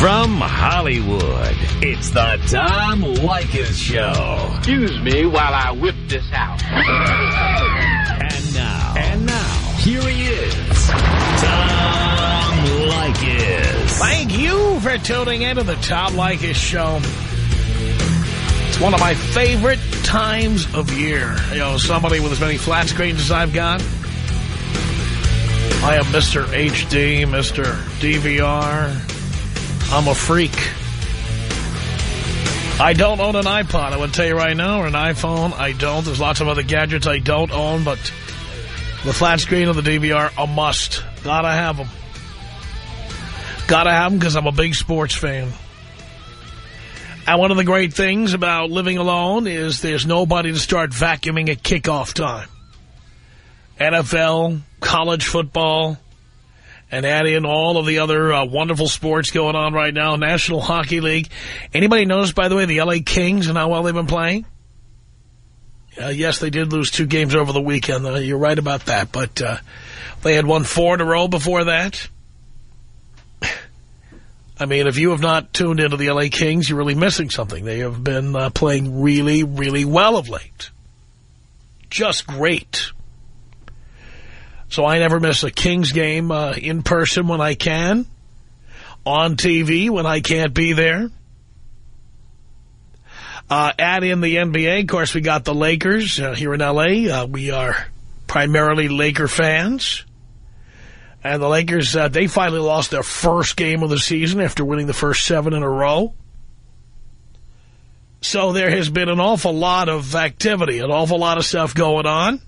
From Hollywood, it's the Tom Leykis Show. Excuse me while I whip this out. And now. And now. Here he is. Tom Leykis. Thank you for tuning into the Tom Leykis Show. It's one of my favorite times of year. You know, somebody with as many flat screens as I've got. I am Mr. HD, Mr. DVR. I'm a freak. I don't own an iPod, I would tell you right now, or an iPhone. I don't. There's lots of other gadgets I don't own, but the flat screen of the DVR, a must. Gotta have them. Gotta have them because I'm a big sports fan. And one of the great things about living alone is there's nobody to start vacuuming at kickoff time. NFL, college football, and add in all of the other uh, wonderful sports going on right now, National Hockey League. Anybody notice, by the way, the L.A. Kings and how well they've been playing? Uh, yes, they did lose two games over the weekend. Uh, you're right about that. But uh, they had won four in a row before that. I mean, if you have not tuned into the L.A. Kings, you're really missing something. They have been uh, playing really, really well of late. Just great. So I never miss a Kings game uh, in person when I can, on TV when I can't be there. Uh, add in the NBA. Of course, we got the Lakers uh, here in L.A. Uh, we are primarily Laker fans. And the Lakers, uh, they finally lost their first game of the season after winning the first seven in a row. So there has been an awful lot of activity, an awful lot of stuff going on.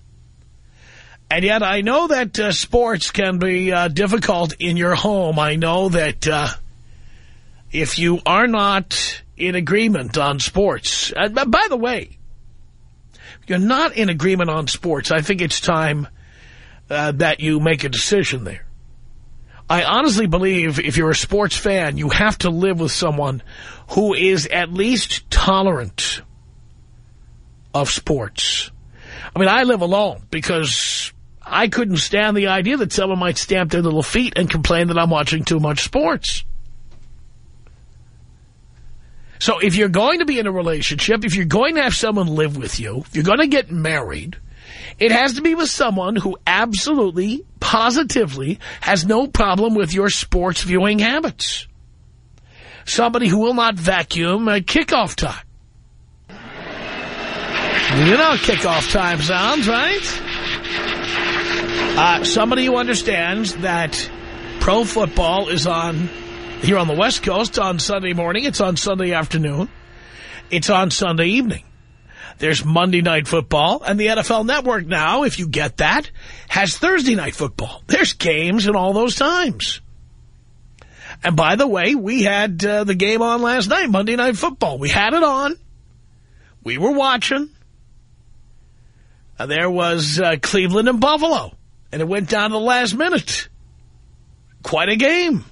And yet I know that uh, sports can be uh, difficult in your home. I know that uh, if you are not in agreement on sports, by the way, you're not in agreement on sports, I think it's time uh, that you make a decision there. I honestly believe if you're a sports fan, you have to live with someone who is at least tolerant of sports. I mean, I live alone because I couldn't stand the idea that someone might stamp their little feet and complain that I'm watching too much sports. So if you're going to be in a relationship, if you're going to have someone live with you, if you're going to get married, it has to be with someone who absolutely, positively has no problem with your sports viewing habits. Somebody who will not vacuum at kickoff time. You know kickoff time sounds, right? Uh, somebody who understands that pro football is on here on the West Coast on Sunday morning. It's on Sunday afternoon. It's on Sunday evening. There's Monday Night Football, and the NFL Network now, if you get that, has Thursday Night Football. There's games in all those times. And by the way, we had uh, the game on last night, Monday Night Football. We had it on. We were watching. There was uh, Cleveland and Buffalo. And it went down to the last minute. Quite a game.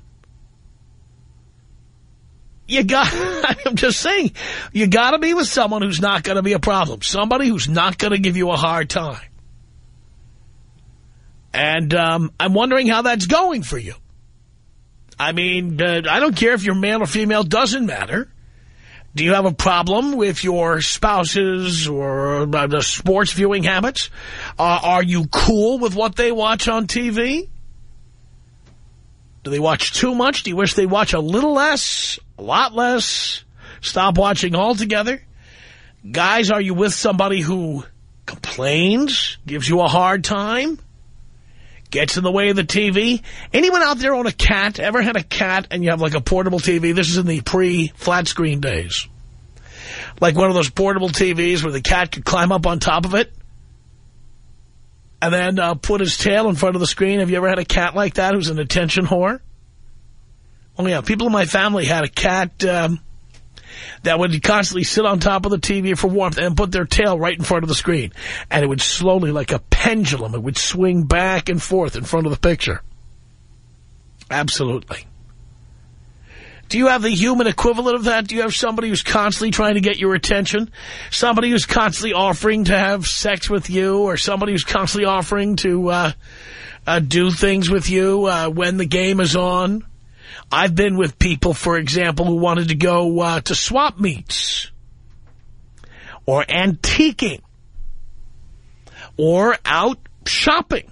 You got, I'm just saying, you got to be with someone who's not going to be a problem. Somebody who's not going to give you a hard time. And um, I'm wondering how that's going for you. I mean, uh, I don't care if you're male or female, doesn't matter. Do you have a problem with your spouses or uh, the sports viewing habits? Uh, are you cool with what they watch on TV? Do they watch too much? Do you wish they watch a little less, a lot less, stop watching altogether? Guys, are you with somebody who complains, gives you a hard time, gets in the way of the TV? Anyone out there own a cat? Ever had a cat and you have like a portable TV? This is in the pre-flat screen days. Like one of those portable TVs where the cat could climb up on top of it and then uh, put his tail in front of the screen. Have you ever had a cat like that who's an attention whore? Oh, yeah. People in my family had a cat um, that would constantly sit on top of the TV for warmth and put their tail right in front of the screen. And it would slowly, like a pendulum, it would swing back and forth in front of the picture. Absolutely. Do you have the human equivalent of that? Do you have somebody who's constantly trying to get your attention? Somebody who's constantly offering to have sex with you or somebody who's constantly offering to uh, uh, do things with you uh, when the game is on? I've been with people, for example, who wanted to go uh, to swap meets or antiquing or out shopping.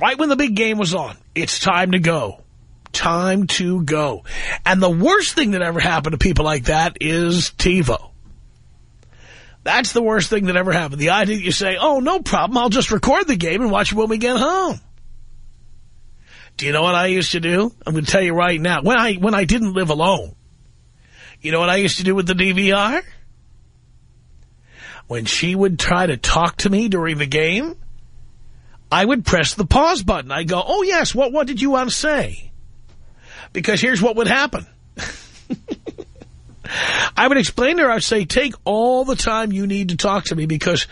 Right when the big game was on, it's time to go. Time to go. And the worst thing that ever happened to people like that is TiVo. That's the worst thing that ever happened. The idea that you say, oh, no problem, I'll just record the game and watch it when we get home. Do you know what I used to do? I'm going to tell you right now. When I when I didn't live alone, you know what I used to do with the DVR? When she would try to talk to me during the game, I would press the pause button. I'd go, oh, yes, what, what did you want to say? Because here's what would happen. I would explain to her, I'd say, take all the time you need to talk to me because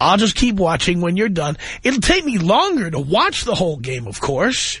I'll just keep watching when you're done. It'll take me longer to watch the whole game, of course.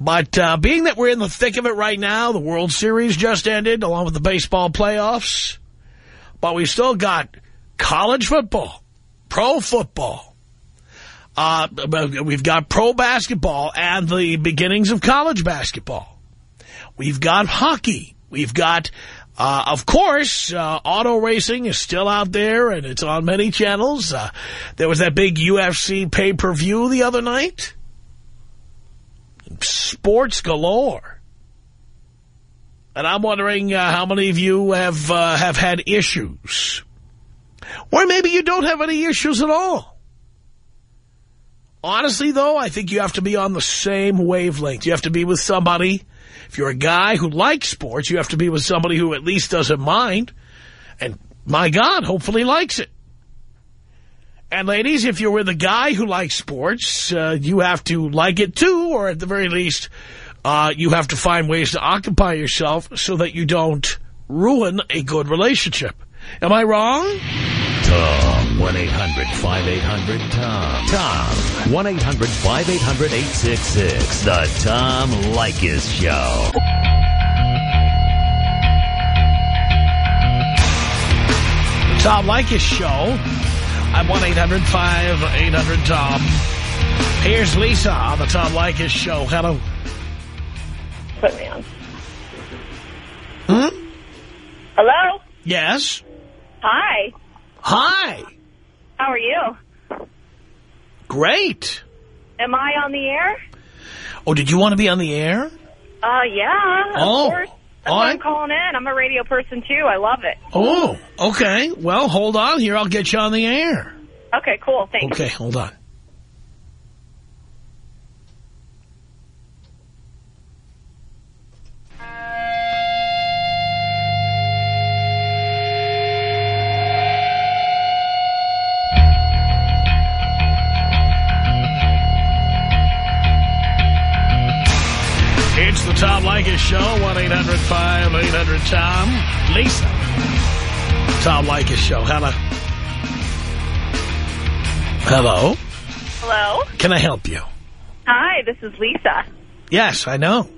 But uh, being that we're in the thick of it right now, the World Series just ended, along with the baseball playoffs, but we still got college football, pro football, uh, we've got pro basketball and the beginnings of college basketball. We've got hockey. We've got, uh, of course, uh, auto racing is still out there and it's on many channels. Uh, there was that big UFC pay-per-view the other night. Sports galore. And I'm wondering uh, how many of you have uh, have had issues. Or maybe you don't have any issues at all. Honestly, though, I think you have to be on the same wavelength. You have to be with somebody. If you're a guy who likes sports, you have to be with somebody who at least doesn't mind. And, my God, hopefully likes it. And, ladies, if you're with a guy who likes sports, uh, you have to like it, too, or at the very least, uh, you have to find ways to occupy yourself so that you don't ruin a good relationship. Am I wrong? Tom. 1-800-5800-TOM. Tom. 1-800-5800-866. The Tom Leykis Show. The Tom Leykis Show. I'm 1-800-5800-TOM. Here's Lisa on the Tom Leykis Show. Hello. Put me on. Hmm? Hello? Yes. Hi. Hi. How are you? Great. Am I on the air? Oh, did you want to be on the air? Uh, yeah, of Oh. course. That's. I'm calling in. I'm a radio person, too. I love it. Oh, okay. Well, hold on here. I'll get you on the air. Okay, cool. Thanks. Okay, hold on. Tom Leykis Show, 1-800-5800-TOM. Lisa. Tom Leykis Show. Hello. Hello. Hello? Can I help you? Hi, this is Lisa. Yes, I know.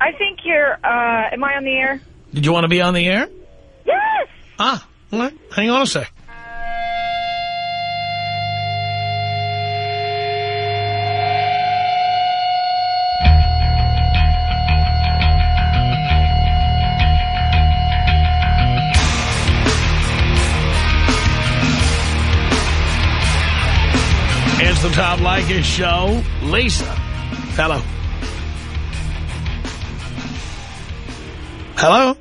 I think you're, uh, am I on the air? Did you want to be on the air? Yes! Ah, right. hang on a sec. The Tom Leykis Show. Lisa. Hello. Hello?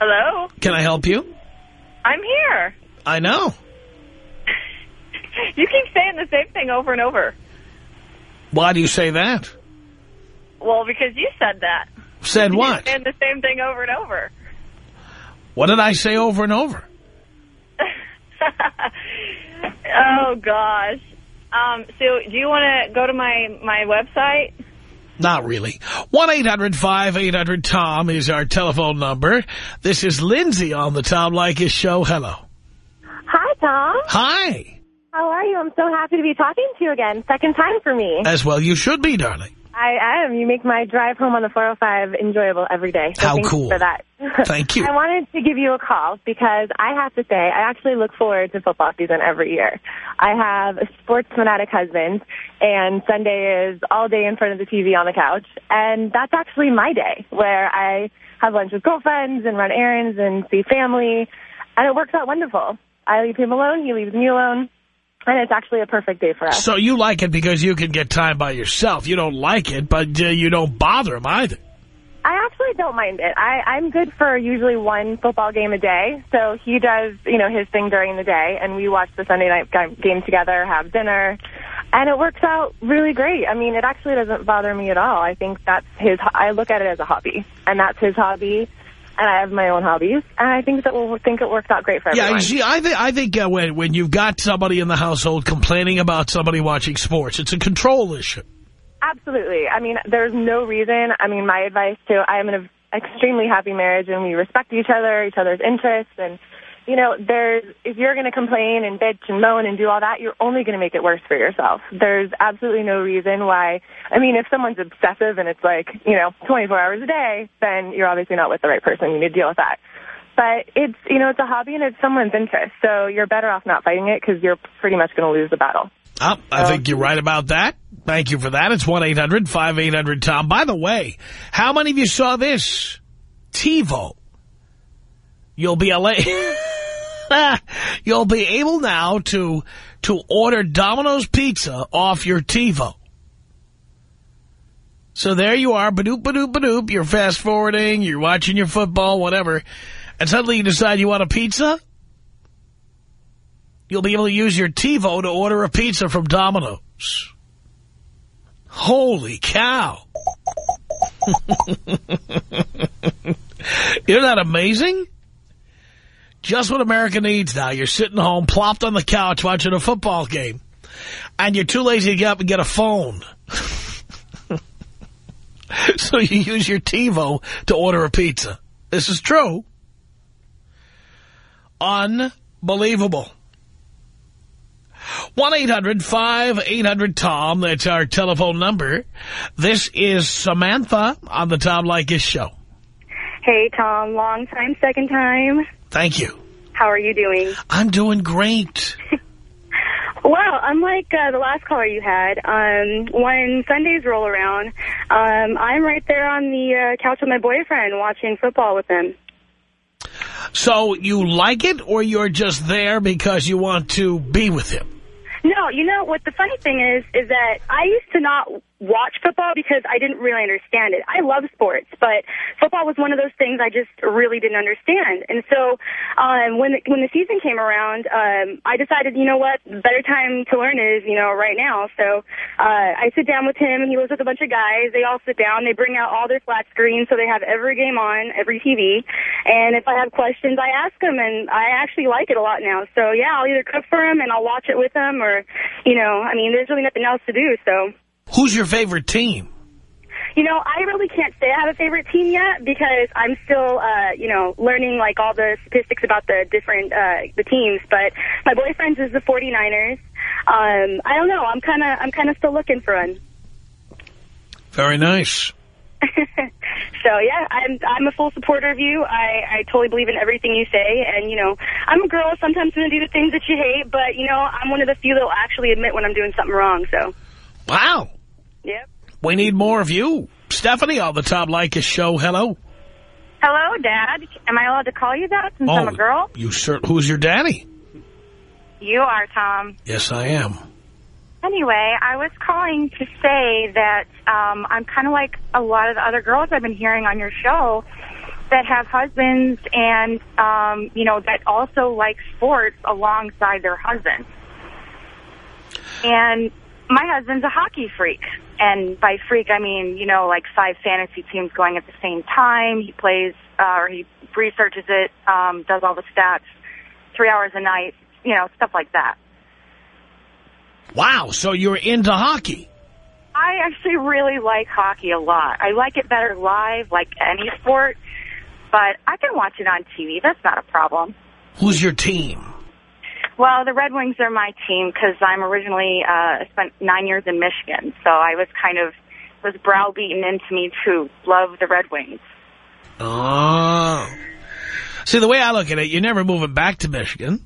Hello? Can I help you? I'm here. I know. You keep saying the same thing over and over. Why do you say that? Well, because you said that. Said You what? saying the same thing over and over. What did I say over and over? oh, gosh. Um, so do you want to go to my, my website? Not really. 1-800-5800-TOM is our telephone number. This is Lindsay on the Tom Leykis show. Hello. Hi, Tom. Hi. How are you? I'm so happy to be talking to you again. Second time for me. As well you should be, darling. I am. You make my drive home on the 405 enjoyable every day. So How cool. for that. Thank you. I wanted to give you a call because I have to say I actually look forward to football season every year. I have a sports fanatic husband, and Sunday is all day in front of the TV on the couch, and that's actually my day where I have lunch with girlfriends and run errands and see family, and it works out wonderful. I leave him alone, he leaves me alone, and it's actually a perfect day for us. So you like it because you can get time by yourself. You don't like it, but uh, you don't bother him either. I actually don't mind it. I, I'm good for usually one football game a day. So he does, you know, his thing during the day, and we watch the Sunday night game together, have dinner, and it works out really great. I mean, it actually doesn't bother me at all. I think that's his. I look at it as a hobby, and that's his hobby. And I have my own hobbies, and I think that we'll think it works out great for Yeah, everyone. you see, I, th I think uh, when, when you've got somebody in the household complaining about somebody watching sports, it's a control issue. Absolutely. I mean, there's no reason. I mean, my advice to I am in an extremely happy marriage, and we respect each other, each other's interests, and you know, there's if you're going to complain and bitch and moan and do all that, you're only going to make it worse for yourself. There's absolutely no reason why. I mean, if someone's obsessive and it's like you know 24 hours a day, then you're obviously not with the right person. You need to deal with that. But it's you know it's a hobby and it's someone's interest, so you're better off not fighting it because you're pretty much going to lose the battle. Oh, I think you're right about that. Thank you for that. It's 1-800-5800-TOM. By the way, how many of you saw this? TiVo. You'll be able, you'll be able now to to order Domino's Pizza off your TiVo. So there you are, badoop, badoop, badoop. You're fast forwarding, you're watching your football, whatever. And suddenly you decide you want a pizza? You'll be able to use your TiVo to order a pizza from Domino's. Holy cow. Isn't that amazing? Just what America needs now. You're sitting home, plopped on the couch watching a football game, and you're too lazy to get up and get a phone. so you use your TiVo to order a pizza. This is true. Unbelievable. 1-800-5800-TOM. That's our telephone number. This is Samantha on the Tom Leykis Show. Hey, Tom. Long time, second time. Thank you. How are you doing? I'm doing great. Well, unlike uh, the last caller you had, um, when Sundays roll around, um, I'm right there on the uh, couch with my boyfriend watching football with him. So you like it or you're just there because you want to be with him? No, you know what the funny thing is, is that I used to not watch football because I didn't really understand it. I love sports, but football was one of those things I just really didn't understand. And so um, when the, when the season came around, um, I decided, you know what, better time to learn is, you know, right now. So uh, I sit down with him, and he lives with a bunch of guys. They all sit down. They bring out all their flat screens, so they have every game on, every TV. And if I have questions, I ask them, and I actually like it a lot now. So, yeah, I'll either cook for him, and I'll watch it with him, or, you know, I mean, there's really nothing else to do, so... Who's your favorite team? You know, I really can't say I have a favorite team yet because I'm still, uh, you know, learning like all the statistics about the different uh, the teams. But my boyfriend's is the 49ers. Um, I don't know. I'm kind of I'm kind of still looking for one. Very nice. so yeah, I'm I'm a full supporter of you. I I totally believe in everything you say, and you know, I'm a girl. Sometimes I'm gonna do the things that you hate, but you know, I'm one of the few that will actually admit when I'm doing something wrong. So. Wow. Yep. We need more of you. Stephanie on the Tom Leykis show. Hello. Hello, Dad. Am I allowed to call you that since I'm a girl? You sir, who's your daddy? You are, Tom. Yes, I am. Anyway, I was calling to say that um, I'm kind of like a lot of the other girls I've been hearing on your show that have husbands and, um, you know, that also like sports alongside their husbands. And my husband's a hockey freak. And by freak, I mean, you know, like five fantasy teams going at the same time. He plays, uh, or he researches it, um, does all the stats, three hours a night, you know, stuff like that. Wow, so you're into hockey. I actually really like hockey a lot. I like it better live, like any sport, but I can watch it on TV. That's not a problem. Who's your team? Well, the Red Wings are my team because I'm originally uh, spent nine years in Michigan, so I was kind of was browbeaten into me to love the Red Wings. Oh. See, the way I look at it, you're never moving back to Michigan.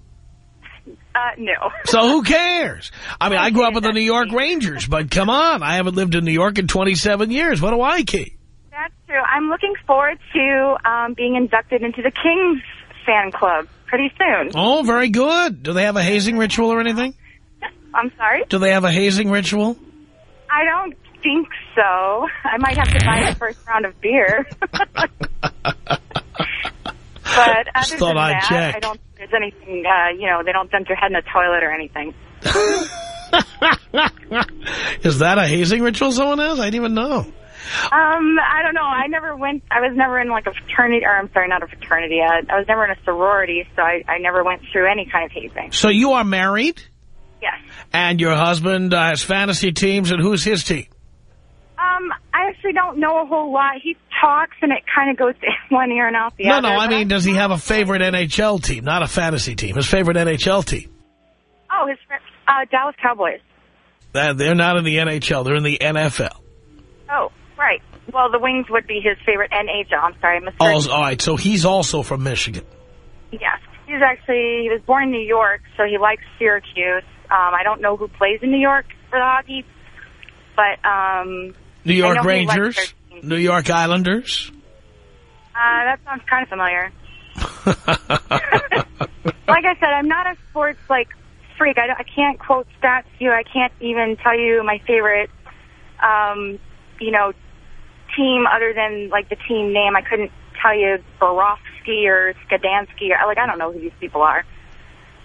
Uh, no. So who cares? I mean, I grew up with the New York Rangers, but come on, I haven't lived in New York in 27 years. What do I care? That's true. I'm looking forward to um, being inducted into the Kings fan club pretty soon. Oh, very good. Do they have a hazing ritual or anything? I'm sorry? Do they have a hazing ritual? I don't think so. I might have to buy the first round of beer. but other Just thought than I'd that, check. I don't think there's anything, uh, you know, they don't dump your head in a toilet or anything. Is that a hazing ritual someone has? I didn't even know. Um, I don't know. I never went, I was never in like a fraternity, or I'm sorry, not a fraternity. Uh, I was never in a sorority, so I, I never went through any kind of hazing. So you are married, Yes. and your husband uh, has fantasy teams, and who's his team? Um, I actually don't know a whole lot. He talks, and it kind of goes in one ear and out the no, other. no, no. I mean, does he have a favorite NHL team, not a fantasy team? His favorite NHL team. Oh, his uh, Dallas Cowboys. Uh, they're not in the NHL. They're in the NFL. Oh, right. Well, the Wings would be his favorite NHL. I'm sorry, Mr. Oh, all right, so he's also from Michigan. Yes. He's actually, he was born in New York, so he likes Syracuse. Um, I don't know who plays in New York for the hockey, but, um, New York know he likes Rangers. New York Islanders. uh, that sounds kind of familiar. like I said, I'm not a sports, like, freak. I, don't- I can't quote stats to you. I can't even tell you my favorite, um, you know, team other than, like, the team name. I couldn't tell you Borofsky or Skadansky. Or, like, I don't know who these people are.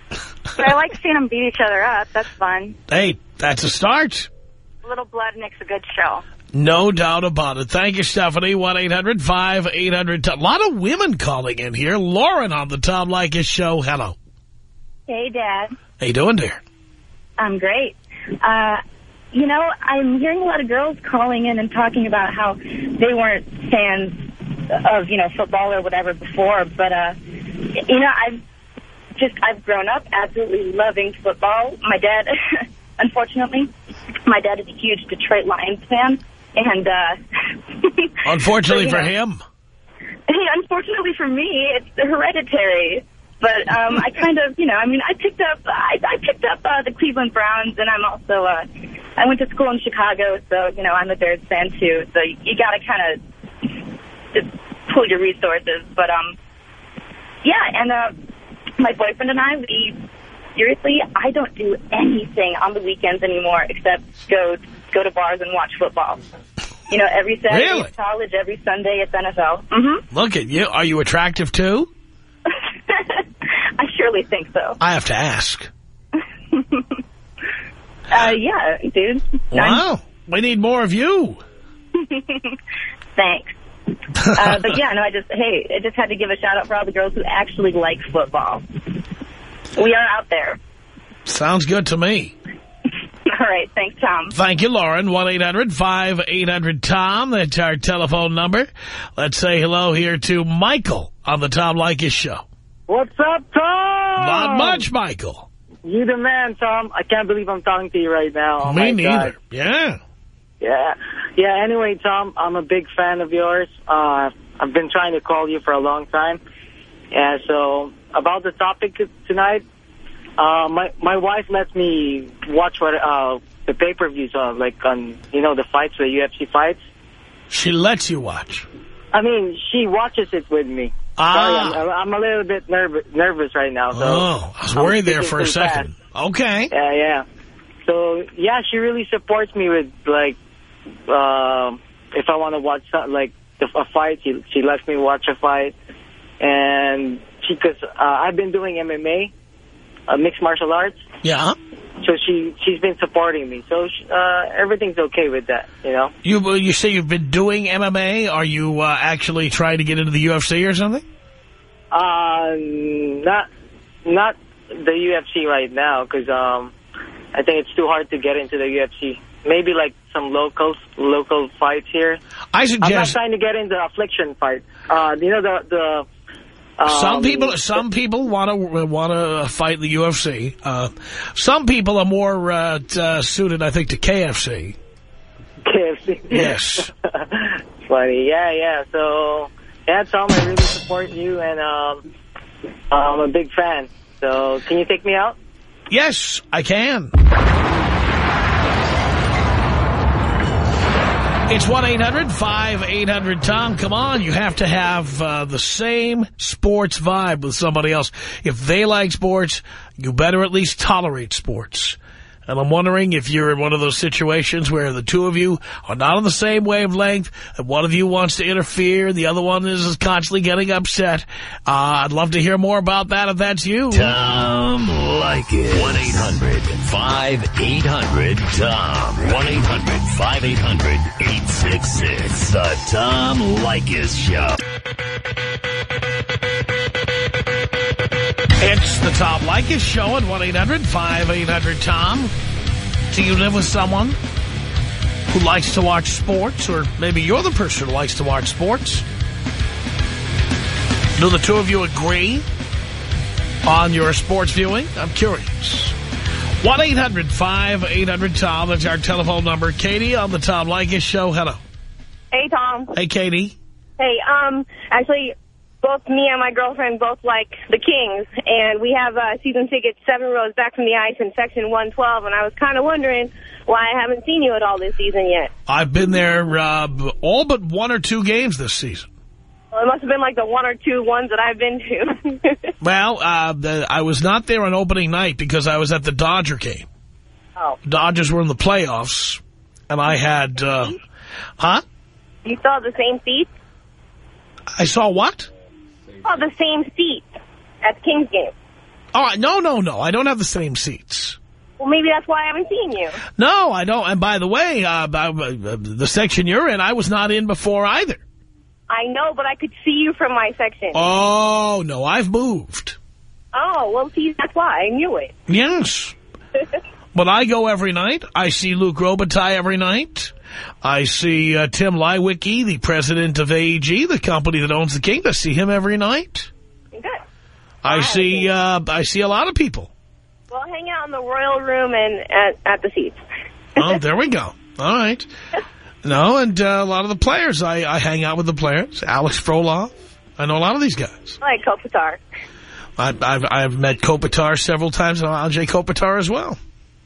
But I like seeing them beat each other up. That's fun. hey, that's a start. A little blood makes a good show. No doubt about it. Thank you, Stephanie. 1-800-5800. A lot of women calling in here. Lauren on the Tom Leykis show. Hello. Hey, Dad. How you doing, dear? I'm great. Uh, you know, I'm hearing a lot of girls calling in and talking about how they weren't fans of, you know, football or whatever before. But, uh, you know, I've just, I've grown up absolutely loving football. My dad, unfortunately, my dad is a huge Detroit Lions fan. And, uh, Unfortunately but, for know, him. Unfortunately for me, it's hereditary. But um, I kind of, you know, I mean, I picked up, I, I picked up uh, the Cleveland Browns, and I'm also, uh, I went to school in Chicago, so you know, I'm a Bears fan too. So you got to kind of just pull your resources. But um, yeah, and uh, my boyfriend and I, we seriously, I don't do anything on the weekends anymore except go go to bars and watch football. You know, every Saturday Really? it's college, every Sunday it's NFL. hmm Look at you. Are you attractive, too? I surely think so. I have to ask. Uh, yeah, dude. Wow. We need more of you. Thanks. Uh, but yeah, no, I just, hey, I just had to give a shout out for all the girls who actually like football. We are out there. Sounds good to me. All right. Thanks, Tom. Thank you, Lauren. 1-800-5800-TOM. That's our telephone number. Let's say hello here to Michael on the Tom Leykis show. What's up, Tom? Not much, Michael. You the man, Tom. I can't believe I'm talking to you right now. Oh, Me neither. God. Yeah. Yeah. Yeah, anyway, Tom, I'm a big fan of yours. Uh, I've been trying to call you for a long time. Yeah, so about the topic tonight, uh, my my wife lets me watch what uh, the pay-per-views on, like on, you know, the fights, the UFC fights. She lets you watch. I mean, she watches it with me. Ah. Sorry, I'm, I'm a little bit nervous nervous right now. So oh, I was I'm worried there for a second. Okay. Yeah, yeah. So yeah, she really supports me with like, uh, if I want to watch something like the, a fight, she she lets me watch a fight, and she because uh, I've been doing MMA, uh, mixed martial arts, Yeah. So she she's been supporting me. So she, uh, everything's okay with that, you know. You you say you've been doing MMA. Are you uh, actually trying to get into the UFC or something? Uh, not not the UFC right now because um, I think it's too hard to get into the UFC. Maybe like some locals, local fights here. I suggest. I'm not trying to get into Affliction fight. Uh, you know the the. Um, some people some people want to want to fight the UFC. Uh, some people are more uh, uh, suited, I think, to KFC. KFC. Yes. Funny, yeah, yeah. So, yeah, Tom, I really support you, and um, I'm a big fan. So, can you take me out? Yes, I can. It's 1-800-5800-TOM. Come on, you have to have uh, the same sports vibe with somebody else. If they like sports, you better at least tolerate sports. And I'm wondering if you're in one of those situations where the two of you are not on the same wavelength, and one of you wants to interfere, the other one is constantly getting upset. Uh, I'd love to hear more about that if that's you. Tom Leykis. 1-800-5800-TOM. 1-800-5800-866. The Tom Leykis Show. It's the Tom Leykis Show at 1-800-5800-TOM. Do you live with someone who likes to watch sports? Or maybe you're the person who likes to watch sports? Do the two of you agree on your sports viewing? I'm curious. 1-800-5800-TOM. That's our telephone number. Katie on the Tom Leykis Show. Hello. Hey, Tom. Hey, Katie. Hey, um, actually, both me and my girlfriend both like the Kings, and we have uh, season tickets seven rows back from the ice in section 112, and I was kind of wondering why I haven't seen you at all this season yet. I've been there uh, all but one or two games this season. Well, it must have been like the one or two ones that I've been to. Well, uh, the, I was not there on opening night because I was at the Dodger game. oh. Dodgers were in the playoffs, and I had, uh, huh? You saw the same seats? I saw what? Oh, the same seats at Kings game. Oh, no, no, no. I don't have the same seats. Well, maybe that's why I haven't seen you. No, I don't. And by the way, uh, uh, the section you're in, I was not in before either. I know, but I could see you from my section. Oh, no, I've moved. Oh, well, see, that's why. I knew it. Yes. But I go every night. I see Luc Robitaille every night. I see uh, Tim Leiweke, the president of AEG, the company that owns the King. I see him every night. Good. I see uh, I see a lot of people. Well, hang out in the royal room and at, at the seats. Oh, there we go. All right. No, and uh, a lot of the players. I, I hang out with the players. Alex Frolov. I know a lot of these guys. I like Kopitar. I, I've I've met Kopitar several times, and Ajay Kopitar as well.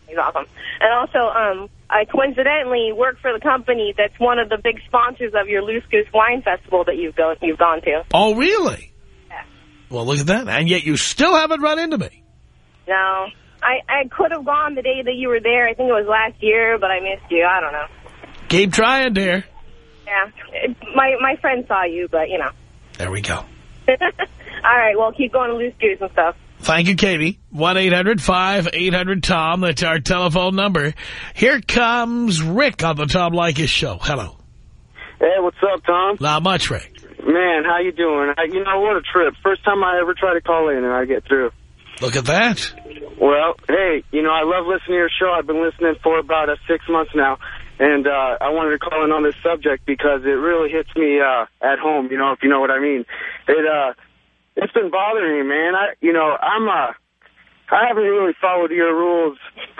He's awesome. And also, um, I coincidentally work for the company that's one of the big sponsors of your Loose Goose Wine Festival that you've, go you've gone to. Oh, really? Yeah. Well, look at that. And yet you still haven't run into me. No, I, I could have gone the day that you were there. I think it was last year, but I missed you. I don't know. Keep trying, dear. Yeah. It- My, my friend saw you, but, you know. There we go. All right, well, keep going to Loose Goose and stuff. Thank you, Katie. 1-800-5800-TOM. That's our telephone number. Here comes Rick on the Tom Leykis Show. Hello. Hey, what's up, Tom? Not much, Rick. Man, how you doing? I, you know, what a trip. First time I ever try to call in and I get through. Look at that. Well, hey, you know, I love listening to your show. I've been listening for about uh, six months now. And uh, I wanted to call in on this subject because it really hits me uh, at home, you know, if you know what I mean. It, uh, it's been bothering me, man. I, you know, I'm, uh, I haven't really followed your rules,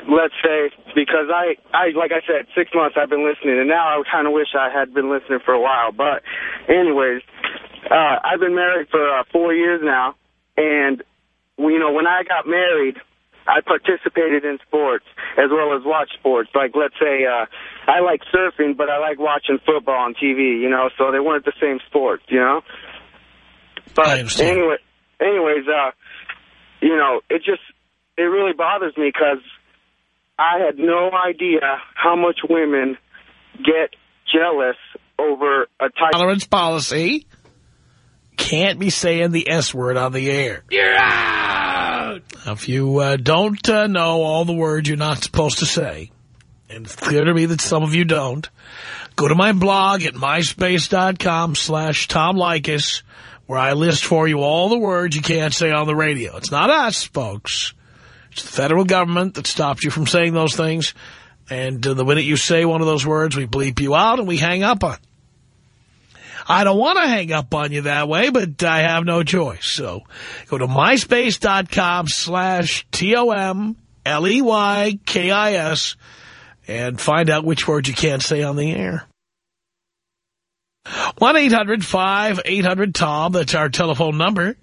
let's say, because I, I, like I said, six months I've been listening, and now I kind of wish I had been listening for a while. But, anyways, uh, I've been married for uh, four years now, and you know, when I got married, I participated in sports as well as watched sports. Like, let's say, uh, I like surfing, but I like watching football on TV, you know, so they weren't the same sports, you know? I But anyway, anyways, uh, you know, it just, it really bothers me because I had no idea how much women get jealous over a type Tolerance policy. Can't be saying the S word on the air. You're out! If you uh, don't uh, know all the words you're not supposed to say, and it's clear to me that some of you don't, go to my blog at myspace.com slash Tom Leykis, where I list for you all the words you can't say on the radio. It's not us, folks. It's the federal government that stops you from saying those things. And uh, the minute you say one of those words, we bleep you out and we hang up on. I don't want to hang up on you that way, but I have no choice. So go to myspace.com slash T-O-M-L-E-Y-K-I-S and find out which words you can't say on the air. 1-800-5800-TOM. That's our telephone number.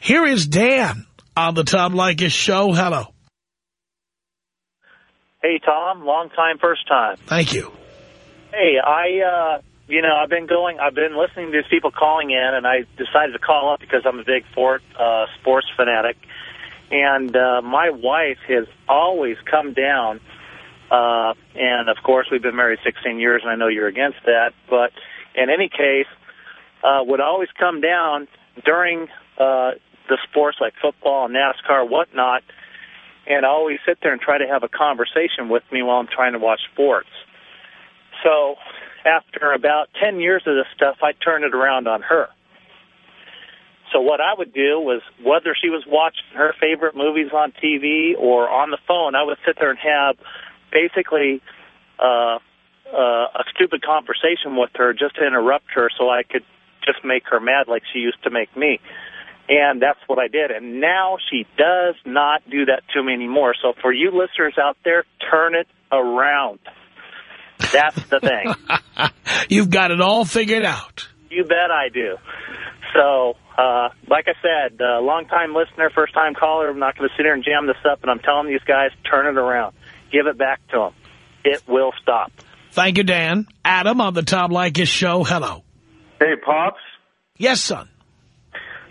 Here is Dan on the Tom Leykis show. Hello. Hey, Tom. Long time, first time. Thank you. Hey, I, uh, you know, I've been going, I've been listening to these people calling in, and I decided to call up because I'm a big Fort, uh, sports fanatic. And uh, my wife has always come down, uh, and of course we've been married 16 years, and I know you're against that. But in any case, uh, would always come down during uh, the sports like football, NASCAR, whatnot, and always sit there and try to have a conversation with me while I'm trying to watch sports. So after about 10 years of this stuff, I turned it around on her. So what I would do was, whether she was watching her favorite movies on TV or on the phone, I would sit there and have basically uh, uh, a stupid conversation with her just to interrupt her so I could just make her mad like she used to make me. And that's what I did. And now she does not do that to me anymore. So for you listeners out there, turn it around. That's the thing. You've got it all figured out. You bet I do. So, uh, like I said, uh, long-time listener, first-time caller, I'm not going to sit here and jam this up, and I'm telling these guys, turn it around. Give it back to them. It will stop. Thank you, Dan. Adam on the Tom Leykis show. Hello. Hey, Pops. Yes, son.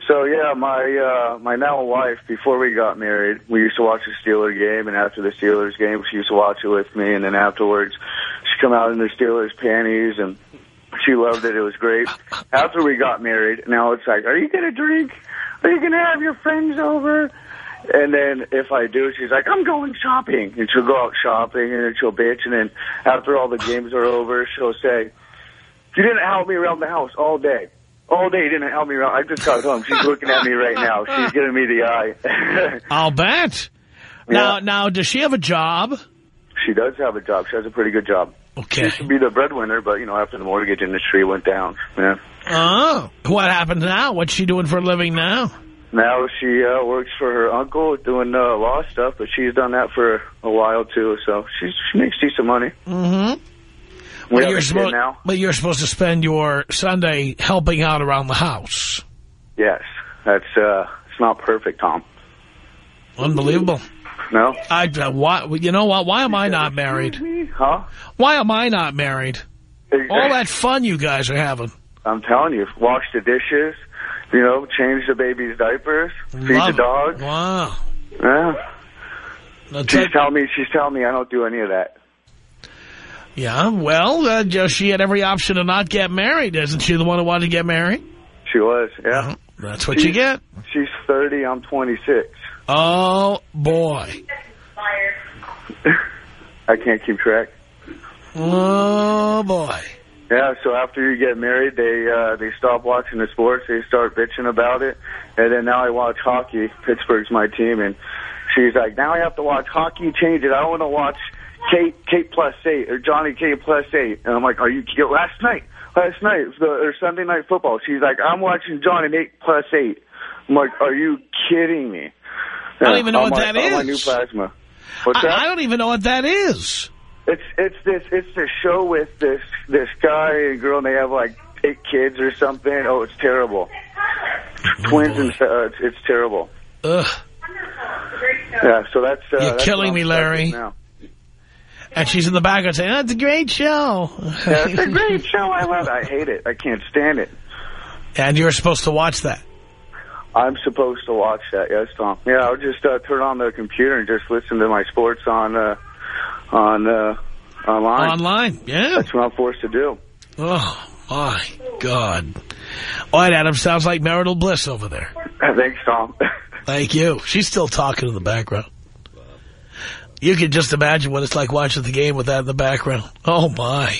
So, yeah, my uh, my now wife, before we got married, we used to watch the Steelers game, and after the Steelers game, she used to watch it with me, and then afterwards, she'd come out in the Steelers panties, and she loved it. It was great. After we got married, now it's like, are you going to drink? Are you going to have your friends over? And then if I do, she's like, I'm going shopping. And she'll go out shopping, and then she'll bitch, and then after all the games are over, she'll say, you didn't help me around the house all day. All day you didn't help me around. I just got home. She's looking at me right now. She's giving me the eye. I'll bet. Now, now, does she have a job? She does have a job. She has a pretty good job. Okay. She to be the breadwinner, but, you know, after the mortgage industry went down, yeah. Oh, what happened now? What's she doing for a living now? Now she uh, works for her uncle doing uh, law stuff, but she's done that for a while, too, so she's, she makes decent money. Mm-hmm. We you're, supposed, now. but you're supposed to spend your Sunday helping out around the house. Yes, that's, uh, it's not perfect, Tom. Unbelievable. No? I, uh, why, you know what? Why am I not married? Huh? Why am I not married? All that fun you guys are having. I'm telling you, wash the dishes, you know, change the baby's diapers, feed Love the it. dog. Wow. Yeah. She's telling me, she's telling me I don't do any of that. Yeah, well, uh, she had every option to not get married. Isn't she the one who wanted to get married? She was, yeah. That's what you get. She's 30, I'm 26. Oh, boy. I can't keep track. Oh, boy. Yeah, so after you get married, they uh, they stop watching the sports. They start bitching about it, and then now I watch hockey. Pittsburgh's my team, and she's like, now I have to watch hockey. Change it. I don't want to watch Kate Kate plus eight or Johnny K plus eight. And I'm like, are you kidding? Last night, last night the, or Sunday night football. She's like, I'm watching Johnny eight plus eight. I'm like, are you kidding me? I don't even know what that my new plasma. What's I, that? I don't even know what that is. It's it's this it's this show with this this guy and girl and they have like eight kids or something. Oh, it's terrible. Twins and uh, it's, it's terrible. Ugh. Yeah, so that's uh, You're that's killing me, I'm stuck with Larry. And she's in the background saying, that's a great show. Yeah, it's a great show. I love it. I hate it. I can't stand it. and you're supposed to watch that. I'm supposed to watch that. Yes, Tom. Yeah, I'll just uh, turn on the computer and just listen to my sports on uh, on uh, online. Online, yeah. That's what I'm forced to do. Oh, my God. All right, Adam, sounds like marital bliss over there. Thanks, Tom. Thank you. She's still talking in the background. You can just imagine what it's like watching the game with that in the background. Oh, my.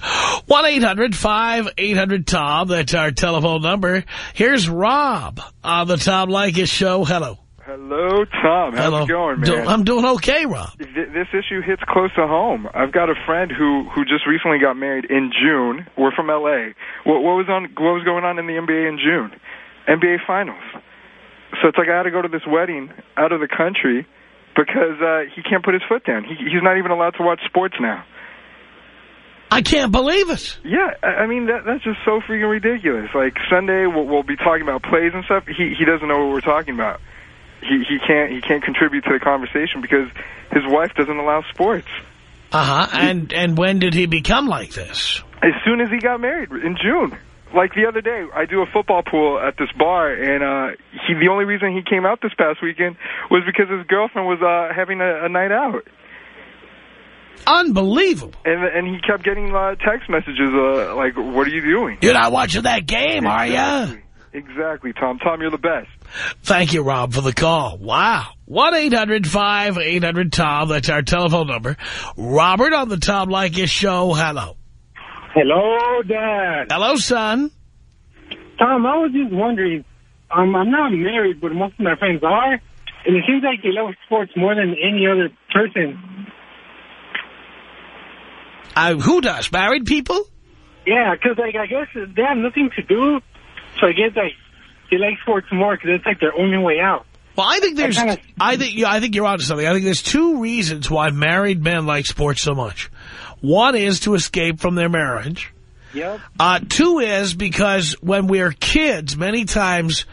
1-800-5800-TOM. That's our telephone number. Here's Rob on the Tom Leykis show. Hello. Hello, Tom. How's Hello. it going, man? I'm doing okay, Rob. Th- this issue hits close to home. I've got a friend who who just recently got married in June. We're from L.A. What, what was on? What was going on in the NBA in June? NBA Finals. So it's like I had to go to this wedding out of the country because uh, he can't put his foot down. He, he's not even allowed to watch sports now. I can't believe it. Yeah, I I mean that that's just so freaking ridiculous. Like Sunday, we'll, we'll be talking about plays and stuff. He he doesn't know what we're talking about. He he can't he can't contribute to the conversation because his wife doesn't allow sports. Uh-huh. And, and when did he become like this? As soon as he got married in June. Like the other day, I do a football pool at this bar, and uh he the only reason he came out this past weekend was because his girlfriend was uh having a, a night out. Unbelievable. And and he kept getting uh, text messages uh like, "What are you doing?" You're not watching that game, are you? Exactly. Exactly, Tom. Tom, you're the best. Thank you, Rob, for the call. Wow. 1-800-5800-TOM. That's our telephone number. Robert on the Tom Leykis show. Hello. Hello, Dad. Hello, son. Tom, I was just wondering, um, I'm not married, but most of my friends are, and it seems like they love sports more than any other person. Uh, who does? Married people? Yeah, 'cause like, I guess they have nothing to do, so I guess, like, they like sports more because it's, like, their only way out. Well, I think there's, I kinda- I think, yeah, I think you're onto something. I think there's two reasons why married men like sports so much. One is to escape from their marriage. Yep. Uh, two is because when we're kids, many times,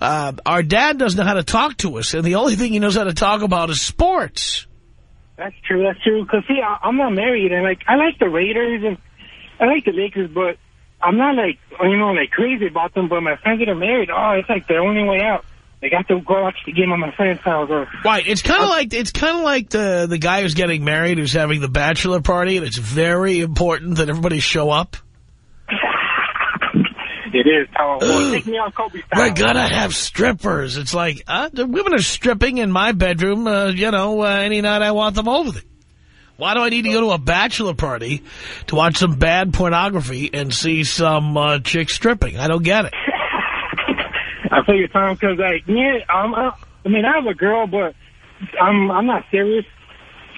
uh, our dad doesn't know how to talk to us, and the only thing he knows how to talk about is sports. That's true, that's true. Because, see, I, I'm not married, and, like, I like the Raiders, and I like the Lakers, but I'm not, like, you know, like, crazy about them, but my friends that are married, oh, it's like their only way out. They got to go watch the game at my friend's house, or... Right. It's kind of like it's kind of like the the guy who's getting married, who's having the bachelor party, and it's very important that everybody show up. It is, Tom. Take me on Kobe style. We're gonna have strippers. It's like uh, the women are stripping in my bedroom. Uh, you know, uh, any night I want them over there. Why do I need to go to a bachelor party to watch some bad pornography and see some uh, chick stripping? I don't get it. I figure Tom, because like yeah, um, I, I mean I have a girl, but I'm I'm not serious.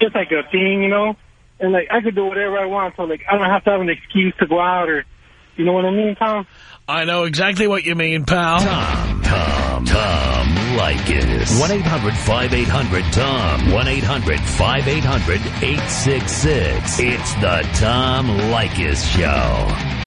Just like a thing, you know. And like I could do whatever I want, so like I don't have to have an excuse to go out or, you know what I mean, Tom? I know exactly what you mean, pal. Tom, Tom, Tom Leykis. 1-800-5800-TOM. 1-800-5800-866. It's the Tom Leykis Show.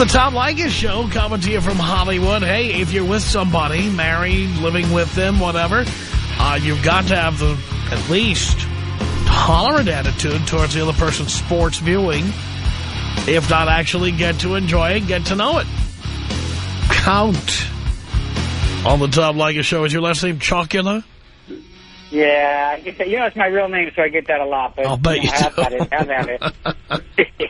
The Tom Leykis Show coming to you from Hollywood. Hey, if you're with somebody, married, living with them, whatever, uh, you've got to have the, at least, tolerant attitude towards the other person's sports viewing. If not actually get to enjoy it, get to know it. Count. On the Tom Leykis Show, is your last name Chocula? Yeah, I get that. You know, it's my real name, so I get that a lot. But I'll bet you, know, you have do. at it. Have at it.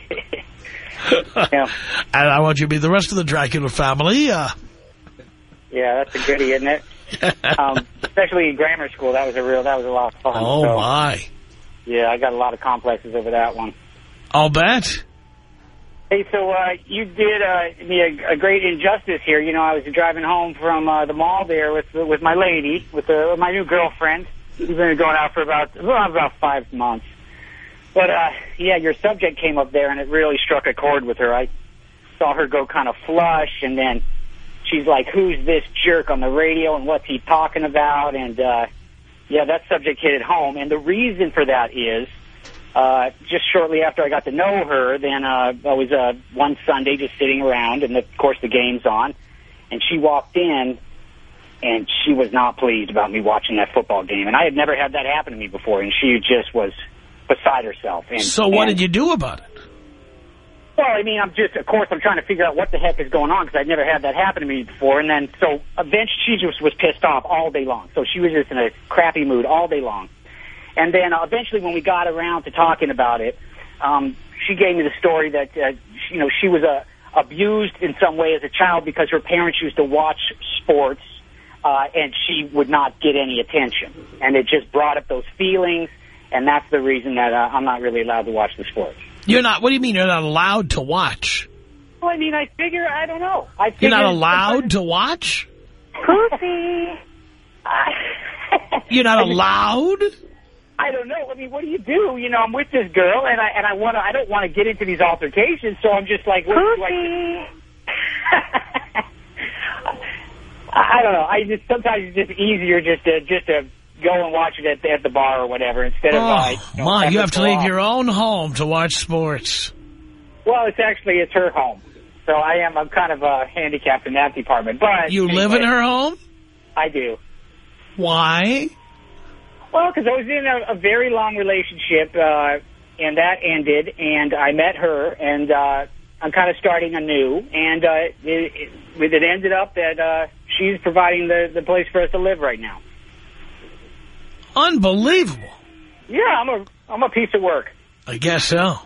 yeah. And I want you to be the rest of the Dracula family. Uh, yeah, that's a goodie, isn't it? um, especially in grammar school, that was a real, that was a lot of fun. oh, so, my. Yeah, I got a lot of complexes over that one. I'll bet. Hey, so uh, you did uh, me a, a great injustice here. You know, I was driving home from uh, the mall there with with my lady, with, uh, with my new girlfriend. We've been going out for about well, about five months. But uh, yeah, your subject came up there, and it really struck a chord with her. I saw her go kind of flush, and then she's like, "Who's this jerk on the radio, and what's he talking about?" And uh, yeah, that subject hit it home. And the reason for that is uh, just shortly after I got to know her, then uh, I was uh, one Sunday just sitting around, and of course the game's on, and she walked in, and she was not pleased about me watching that football game, and I had never had that happen to me before, and she just was beside herself. And So what and- did you do about it? well, I mean, I'm just, of course, I'm trying to figure out what the heck is going on because I'd never had that happen to me before. And then, so eventually, she just was pissed off all day long. So she was just in a crappy mood all day long. And then, uh, eventually, when we got around to talking about it, um, she gave me the story that, uh, you know, she was uh, abused in some way as a child because her parents used to watch sports uh, and she would not get any attention. And it just brought up those feelings, and that's the reason that uh, I'm not really allowed to watch the sports. You're not, what do you mean you're not allowed to watch? Well, I mean, I figure, I don't know. I You're not allowed to watch? Pussy. You're not allowed? I don't know. I mean, what do you do? You know, I'm with this girl, and I and I want to. I don't want to get into these altercations, so I'm just like, what do I? I I don't know. I just sometimes it's just easier just to just to go and watch it at, the, at the bar or whatever instead of Oh, like. You know, my, you have to leave off. your own home to watch sports. Well, it's actually it's her home, so I am I'm kind of uh, handicapped in that department. But You live in her home? I do. Why? Well, because I was in a, a very long relationship, uh, and that ended, and I met her, and uh, I'm kind of starting anew, and uh, it, it, it ended up that uh, she's providing the, the place for us to live right now. Unbelievable. Yeah, I'm a I'm a piece of work. I guess so.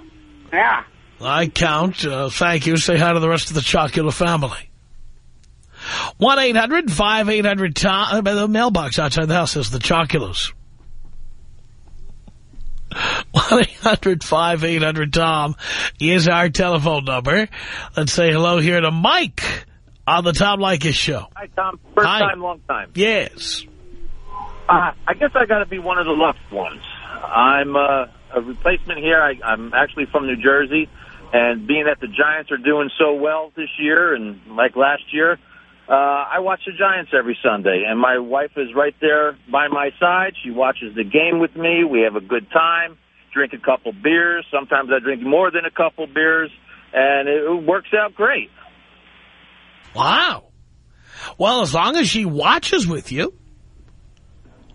Yeah. I count. Uh, thank you. Say hi to the rest of the Chocula family. 1-800-5800-TOM. The mailbox outside the house says the Choculas. 1-800-5800-TOM is our telephone number. Let's say hello here to Mike on the Tom Leykis show. Hi, Tom. First Hi. time, long time. Yes. Uh, I guess I got to be one of the lucky ones. I'm uh, a replacement here. I, I'm actually from New Jersey, and being that the Giants are doing so well this year and like last year, uh, I watch the Giants every Sunday, and my wife is right there by my side. She watches the game with me. We have a good time, drink a couple beers. Sometimes I drink more than a couple beers, and it works out great. Wow. Well, as long as she watches with you.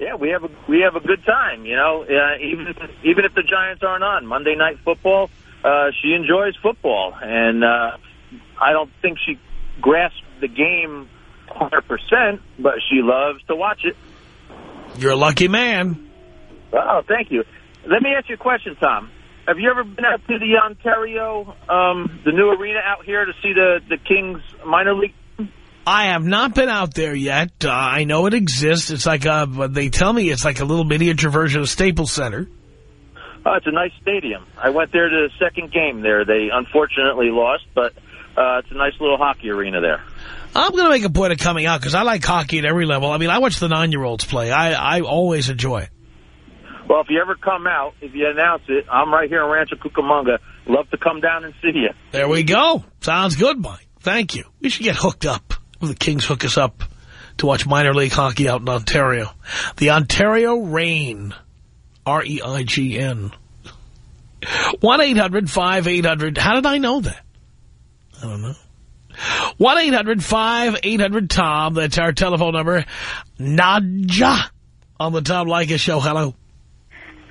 Yeah, we have a we have a good time. You know, uh, even if, even if the Giants aren't on Monday Night Football, uh, she enjoys football, and uh, I don't think she grasps the game 100 percent, but she loves to watch it. You're a lucky man. Oh, thank you. Let me ask you a question, Tom. Have you ever been out to the Ontario, um, the new arena out here to see the the Kings minor league? I have not been out there yet. Uh, I know it exists. It's like a, they tell me it's like a little miniature version of Staples Center. Oh, it's a nice stadium. I went there to the second game there. They unfortunately lost, but uh, it's a nice little hockey arena there. I'm going to make a point of coming out because I like hockey at every level. I mean, I watch the nine-year-olds play. I, I always enjoy it. Well, if you ever come out, if you announce it, I'm right here in Rancho Cucamonga. Love to come down and see you. There we go. Sounds good, Mike. Thank you. We should get hooked up. The Kings hook us up to watch minor league hockey out in Ontario. The Ontario Reign. R-E-I-G-N. 1-800-5800. How did I know that? I don't know. 1-800-5800-TOM. That's our telephone number. Nadja on the Tom Leykis Show. Hello.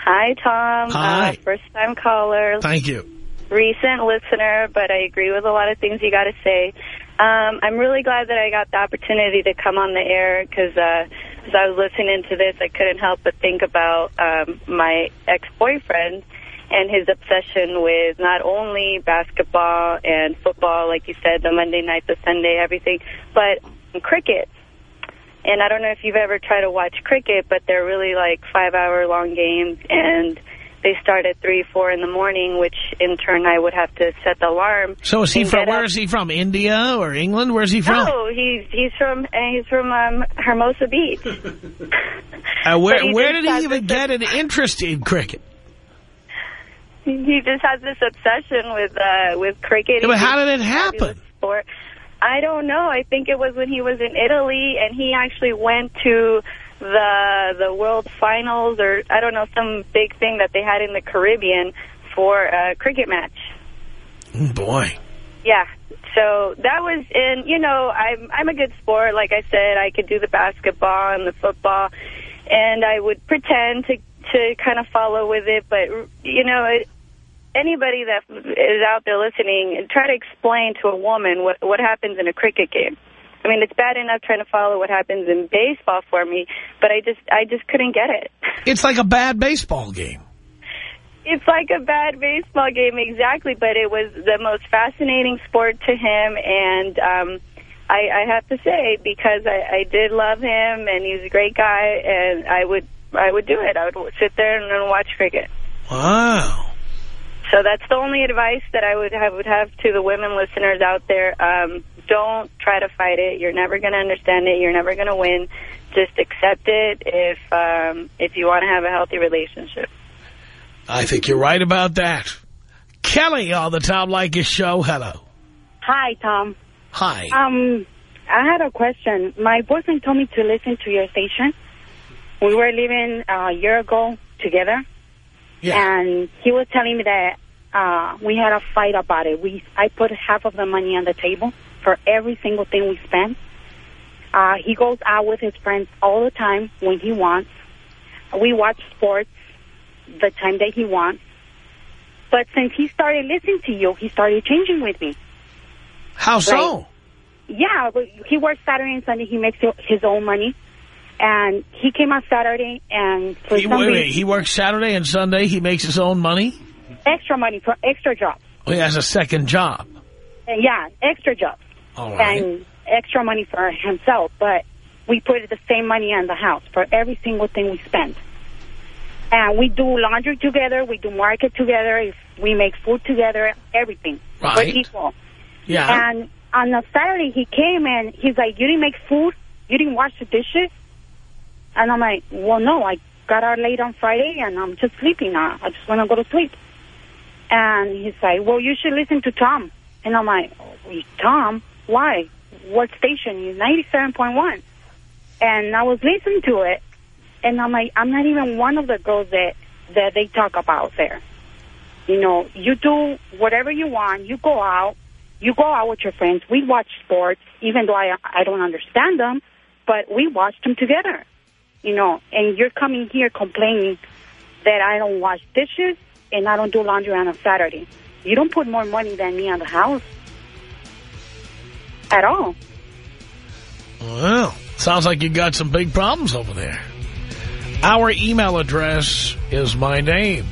Hi, Tom. Hi. Uh, first-time caller. Thank you. Recent listener, but I agree with a lot of things you got to say. Um, I'm really glad that I got the opportunity to come on the air because uh, as I was listening to this, I couldn't help but think about um, my ex-boyfriend and his obsession with not only basketball and football, like you said, the Monday night, the Sunday, everything, but cricket. And I don't know if you've ever tried to watch cricket, but they're really like five-hour-long games, and they start at 3, 4 in the morning, which in turn I would have to set the alarm. So is he from, where up. is he from? India or England? Where's he from? No, he's he's from uh, he's from um, Hermosa Beach. Uh, where where did he even get an interest in cricket? he just has this obsession with uh, with cricket. Yeah, but how did it happen? Sport. I don't know. I think it was when he was in Italy, and he actually went to the the World Finals, or I don't know, some big thing that they had in the Caribbean for a cricket match. Oh, boy. Yeah. So that was in, you know, I'm I'm a good sport. Like I said, I could do the basketball and the football, and I would pretend to to kind of follow with it. But you know, it, anybody that is out there listening, try to explain to a woman what what happens in a cricket game. I mean, it's bad enough trying to follow what happens in baseball for me, but I just I just couldn't get it. It's like a bad baseball game. It's like a bad baseball game, exactly, but it was the most fascinating sport to him, and um, I, I have to say, because I, I did love him, and he's a great guy, and I would I would do it. I would sit there and, and watch cricket. Wow. So that's the only advice that I would have, would have to the women listeners out there. Um, don't try to fight it. You're never going to understand it. You're never going to win. Just accept it if um, if you want to have a healthy relationship. I think you're right about that. Kelly on the Tom Leykis show. Hello. Hi, Tom. Hi. Um, I had a question. My boyfriend told me to listen to your station. We were living uh, a year ago together. Yeah. And he was telling me that uh, we had a fight about it. We I put half of the money on the table for every single thing we spend. Uh, he goes out with his friends all the time when he wants. We watch sports the time that he wants. But since he started listening to you, he started changing with me. How so? Yeah, but he works Saturday and Sunday. He makes his own money. And he came on Saturday, and for He, some wait, wait, reason, he works Saturday and Sunday. He makes his own money. extra money for extra jobs. Oh, he has a second job. Yeah, extra jobs. All right. And extra money for himself. But we put the same money on the house for every single thing we spend. And we do laundry together. We do market together. If we make food together, everything. We're equal. Yeah. And on a Saturday, he came and he's like, you didn't make food? You didn't wash the dishes? And I'm like, well, no, I got out late on Friday and I'm just sleeping now. I just want to go to sleep. And he's like, well, you should listen to Tom. And I'm like, Tom? Why? What station? 97.1. And I was listening to it. And I'm like, I'm not even one of the girls that, that they talk about there. You know, you do whatever you want. You go out. You go out with your friends. We watch sports, even though I I don't understand them, but we watch them together. You know, and you're coming here complaining that I don't wash dishes and I don't do laundry on a Saturday. You don't put more money than me on the house at all. Well, sounds like you got some big problems over there. Our email address is my name.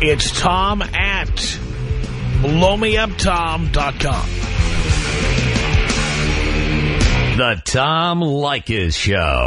It's tom at blowmeuptom.com. The Tom Leykis Show.